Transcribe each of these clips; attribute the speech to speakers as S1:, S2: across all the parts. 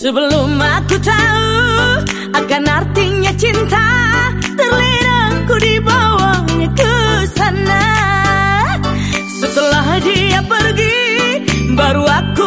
S1: Sebelum aku tahu akan artinya cinta Terlena ku dibawanya ke sana. Setelah dia pergi baru aku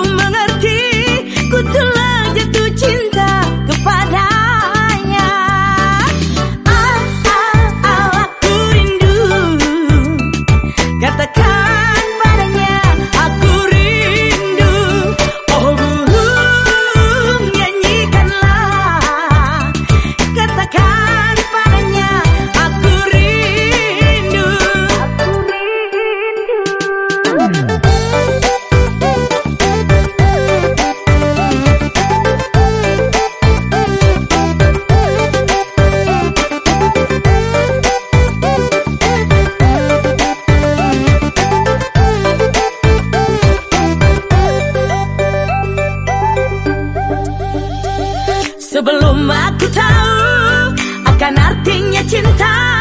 S1: Sebelum aku tahu akan artinya cinta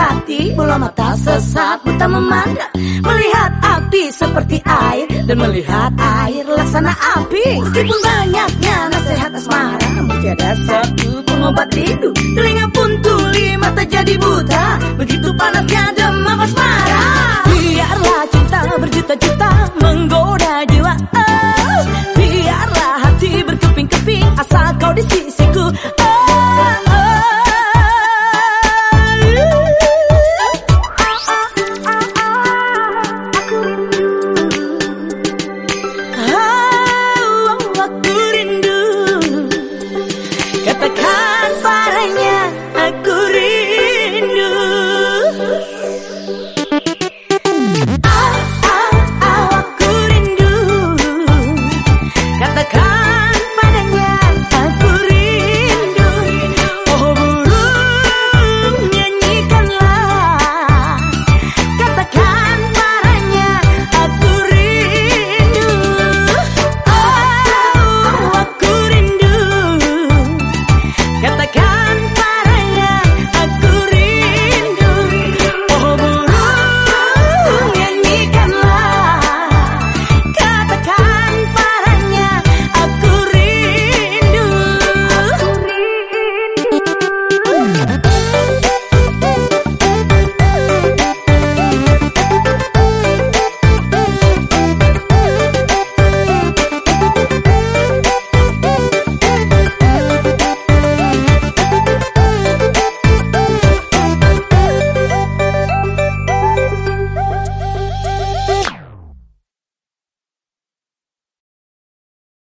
S1: hati Bola mata sesat buta memandang. Melihat api seperti air Dan melihat air laksana api. Meskipun banyaknya nasihat asmara tiada satu pengobat rindu. Telinga pun tuli mata jadi buta. Begitu panasnya demam asmara. Biarlah cinta berjuta-juta menggoda jiwa. Oh, Biarlah hati berkeping-keping Asal kau di sisiku